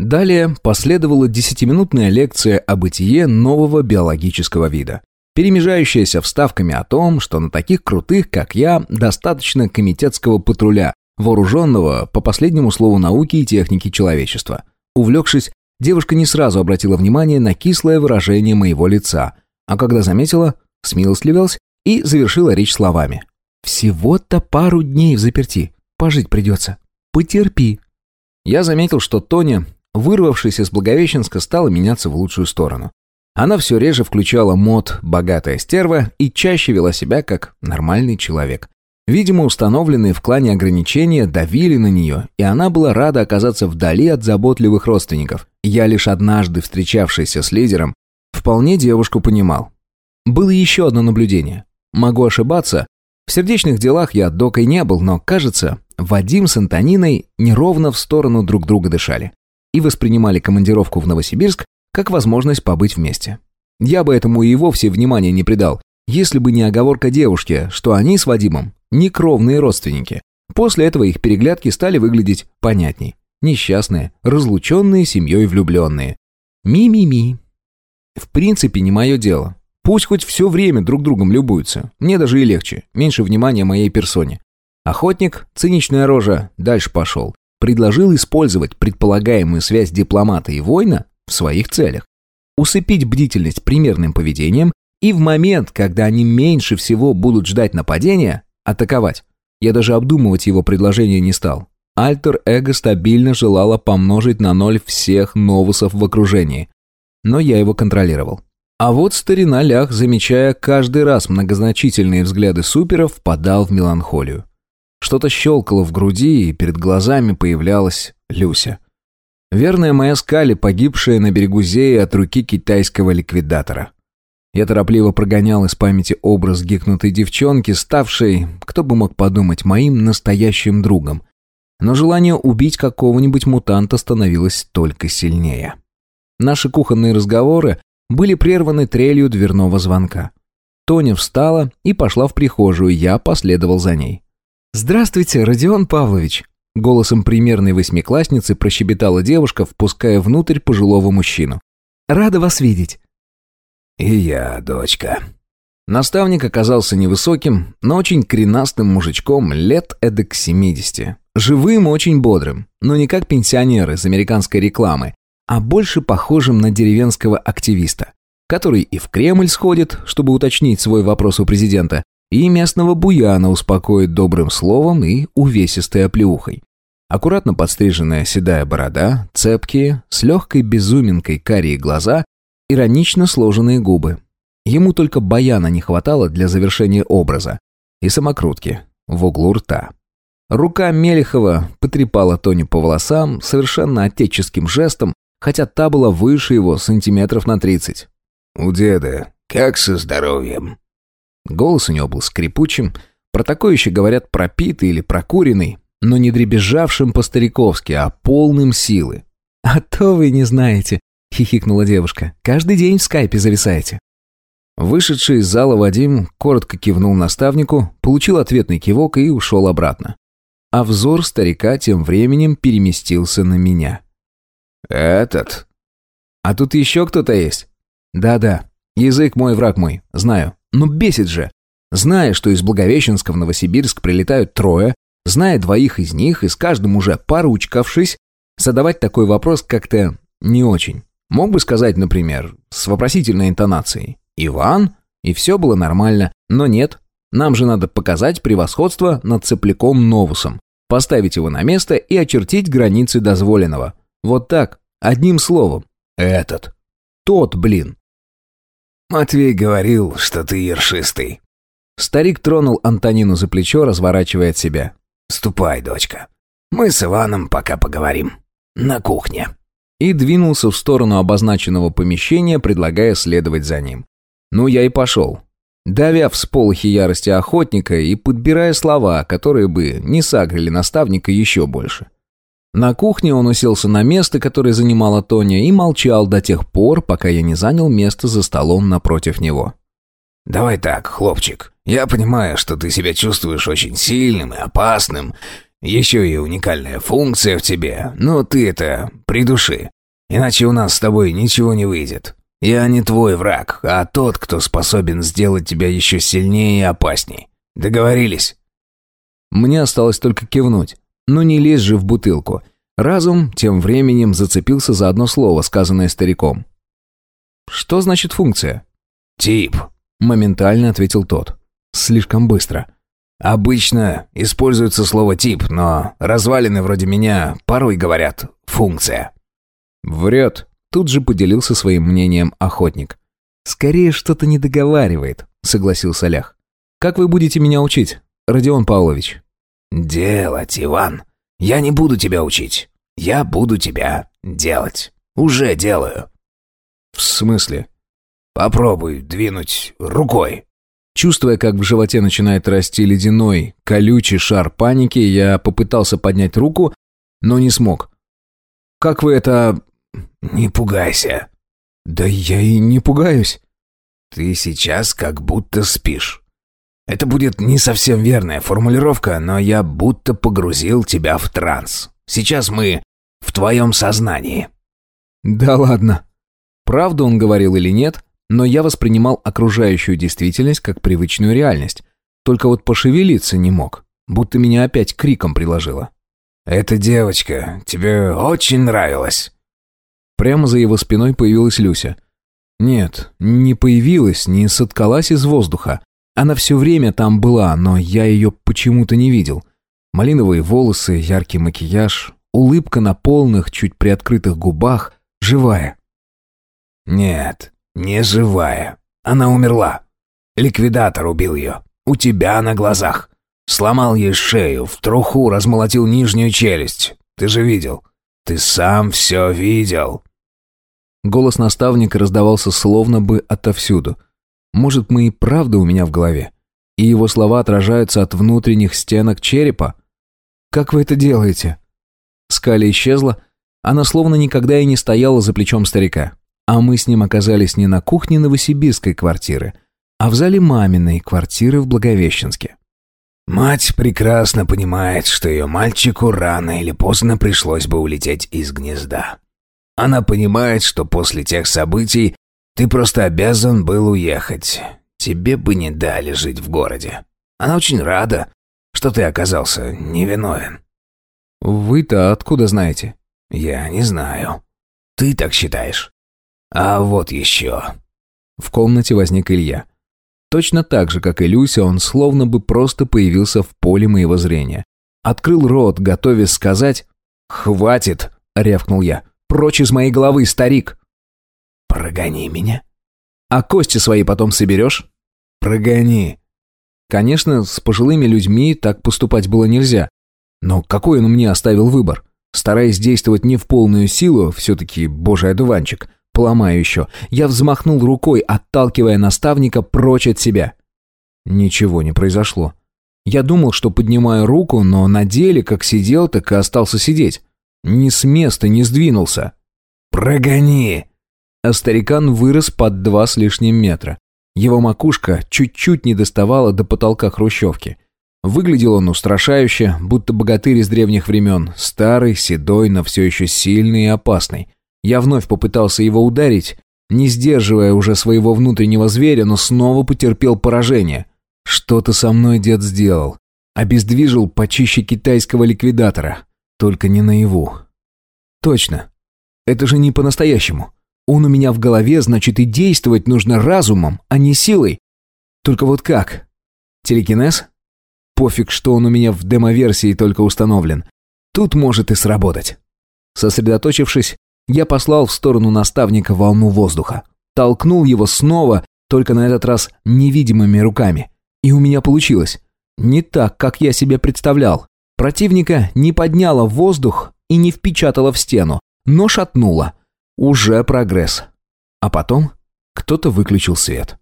Далее последовала десятиминутная лекция о бытие нового биологического вида, перемежающаяся вставками о том, что на таких крутых, как я, достаточно комитетского патруля, вооруженного по последнему слову науки и техники человечества. Увлекшись, девушка не сразу обратила внимание на кислое выражение моего лица, а когда заметила, смилостливилась и завершила речь словами. «Всего-то пару дней в заперти. Пожить придется. Потерпи». Я заметил, что Тоня вырвавшись из Благовещенска, стала меняться в лучшую сторону. Она все реже включала мод «богатая стерва» и чаще вела себя как нормальный человек. Видимо, установленные в клане ограничения давили на нее, и она была рада оказаться вдали от заботливых родственников. Я лишь однажды встречавшийся с лидером, вполне девушку понимал. Было еще одно наблюдение. Могу ошибаться, в сердечных делах я докой не был, но, кажется, Вадим с Антониной неровно в сторону друг друга дышали и воспринимали командировку в Новосибирск как возможность побыть вместе. Я бы этому и вовсе внимания не придал, если бы не оговорка девушки, что они с Вадимом не кровные родственники. После этого их переглядки стали выглядеть понятней. Несчастные, разлученные семьей влюбленные. Ми-ми-ми. В принципе, не мое дело. Пусть хоть все время друг другом любуются. Мне даже и легче. Меньше внимания моей персоне. Охотник, циничная рожа, дальше пошел предложил использовать предполагаемую связь дипломата и воина в своих целях. Усыпить бдительность примерным поведением и в момент, когда они меньше всего будут ждать нападения, атаковать. Я даже обдумывать его предложение не стал. Альтер-эго стабильно желало помножить на ноль всех новусов в окружении. Но я его контролировал. А вот старина Лях, замечая каждый раз многозначительные взгляды суперов, впадал в меланхолию. Что-то щелкало в груди, и перед глазами появлялась Люся. Верная моя скали, погибшая на берегу Зеи от руки китайского ликвидатора. Я торопливо прогонял из памяти образ гикнутой девчонки, ставшей, кто бы мог подумать, моим настоящим другом. Но желание убить какого-нибудь мутанта становилось только сильнее. Наши кухонные разговоры были прерваны трелью дверного звонка. Тоня встала и пошла в прихожую, я последовал за ней. «Здравствуйте, Родион Павлович!» Голосом примерной восьмиклассницы прощебетала девушка, впуская внутрь пожилого мужчину. «Рада вас видеть!» «И я, дочка». Наставник оказался невысоким, но очень коренастым мужичком лет эдак семидесяти. Живым, очень бодрым, но не как пенсионер из американской рекламы, а больше похожим на деревенского активиста, который и в Кремль сходит, чтобы уточнить свой вопрос у президента, и местного буяна успокоит добрым словом и увесистой оплеухой. Аккуратно подстриженная седая борода, цепкие, с легкой безуминкой карие глаза, иронично сложенные губы. Ему только баяна не хватало для завершения образа. И самокрутки в углу рта. Рука Мелехова потрепала Тони по волосам совершенно отеческим жестом, хотя та была выше его сантиметров на тридцать. «У деда как со здоровьем?» Голос у него был скрипучим, про такое еще говорят пропитый или прокуренный, но не дребезжавшим по-стариковски, а полным силы. «А то вы не знаете», — хихикнула девушка. «Каждый день в скайпе зависаете». Вышедший из зала Вадим коротко кивнул наставнику, получил ответный кивок и ушел обратно. А взор старика тем временем переместился на меня. «Этот?» «А тут еще кто-то есть?» «Да-да, язык мой, враг мой, знаю. Ну бесит же. Зная, что из Благовещенска в Новосибирск прилетают трое, зная двоих из них и с каждым уже поручкавшись, задавать такой вопрос как-то не очень. Мог бы сказать, например, с вопросительной интонацией «Иван?» и все было нормально, но нет. Нам же надо показать превосходство над цепляком Новусом, поставить его на место и очертить границы дозволенного. Вот так, одним словом. Этот. Тот, блин. Матвей говорил, что ты ершистый. Старик тронул Антонину за плечо, разворачивая от себя. Ступай, дочка. Мы с Иваном пока поговорим. На кухне. И двинулся в сторону обозначенного помещения, предлагая следовать за ним. Ну, я и пошел. Давя в сполохе ярости охотника и подбирая слова, которые бы не сагрили наставника еще больше. На кухне он уселся на место, которое занимала Тоня, и молчал до тех пор, пока я не занял место за столом напротив него. «Давай так, хлопчик. Я понимаю, что ты себя чувствуешь очень сильным и опасным, Еще и уникальная функция в тебе, но ты это придуши. Иначе у нас с тобой ничего не выйдет. Я не твой враг, а тот, кто способен сделать тебя еще сильнее и опасней. Договорились?» Мне осталось только кивнуть. Но не лезь же в бутылку. Разум тем временем зацепился за одно слово, сказанное стариком. «Что значит функция?» «Тип», — моментально ответил тот. «Слишком быстро». «Обычно используется слово «тип», но развалины вроде меня порой говорят «функция». «Врет», — тут же поделился своим мнением охотник. «Скорее что-то не договаривает», — согласился Лях. «Как вы будете меня учить, Родион Павлович?» «Делать, Иван. Я не буду тебя учить. Я буду тебя делать. Уже делаю». «В смысле?» «Попробуй двинуть рукой». Чувствуя, как в животе начинает расти ледяной, колючий шар паники, я попытался поднять руку, но не смог. «Как вы это...» «Не пугайся». «Да я и не пугаюсь». «Ты сейчас как будто спишь. Это будет не совсем верная формулировка, но я будто погрузил тебя в транс. Сейчас мы в твоем сознании». «Да ладно». Правду он говорил или нет, но я воспринимал окружающую действительность как привычную реальность. Только вот пошевелиться не мог, будто меня опять криком приложило. «Эта девочка тебе очень нравилась». Прямо за его спиной появилась Люся. Нет, не появилась, не соткалась из воздуха. Она все время там была, но я ее почему-то не видел. Малиновые волосы, яркий макияж, улыбка на полных, чуть приоткрытых губах, живая. «Нет, не живая. Она умерла. Ликвидатор убил ее. У тебя на глазах. Сломал ей шею, в труху размолотил нижнюю челюсть. Ты же видел. Ты сам все видел». Голос наставника раздавался словно бы отовсюду. Может, мы и правда у меня в голове? И его слова отражаются от внутренних стенок черепа? Как вы это делаете? Скали исчезла, она словно никогда и не стояла за плечом старика. А мы с ним оказались не на кухне новосибирской квартиры, а в зале маминой квартиры в Благовещенске. Мать прекрасно понимает, что ее мальчику рано или поздно пришлось бы улететь из гнезда. Она понимает, что после тех событий ты просто обязан был уехать. Тебе бы не дали жить в городе. Она очень рада, что ты оказался невиновен. Вы-то откуда знаете? Я не знаю. Ты так считаешь? А вот еще. В комнате возник Илья. Точно так же, как и Люся, он словно бы просто появился в поле моего зрения. Открыл рот, готовясь сказать «Хватит!» — рявкнул я. «Прочь из моей головы, старик!» «Прогони меня!» «А кости свои потом соберешь?» «Прогони!» Конечно, с пожилыми людьми так поступать было нельзя. Но какой он мне оставил выбор? Стараясь действовать не в полную силу, все-таки божий одуванчик — Поломаю еще. Я взмахнул рукой, отталкивая наставника прочь от себя. Ничего не произошло. Я думал, что поднимаю руку, но на деле, как сидел, так и остался сидеть. Ни с места не сдвинулся. «Прогони!» А старикан вырос под два с лишним метра. Его макушка чуть-чуть не доставала до потолка хрущевки. Выглядел он устрашающе, будто богатырь из древних времен, старый, седой, но все еще сильный и опасный. Я вновь попытался его ударить, не сдерживая уже своего внутреннего зверя, но снова потерпел поражение. Что-то со мной дед сделал. Обездвижил почище китайского ликвидатора. Только не наяву. Точно. Это же не по-настоящему. Он у меня в голове, значит и действовать нужно разумом, а не силой. Только вот как? Телекинез? Пофиг, что он у меня в демоверсии только установлен. Тут может и сработать. Сосредоточившись, я послал в сторону наставника волну воздуха. Толкнул его снова, только на этот раз невидимыми руками. И у меня получилось. Не так, как я себе представлял. Противника не подняло в воздух и не впечатало в стену, но шатнуло. Уже прогресс. А потом кто-то выключил свет.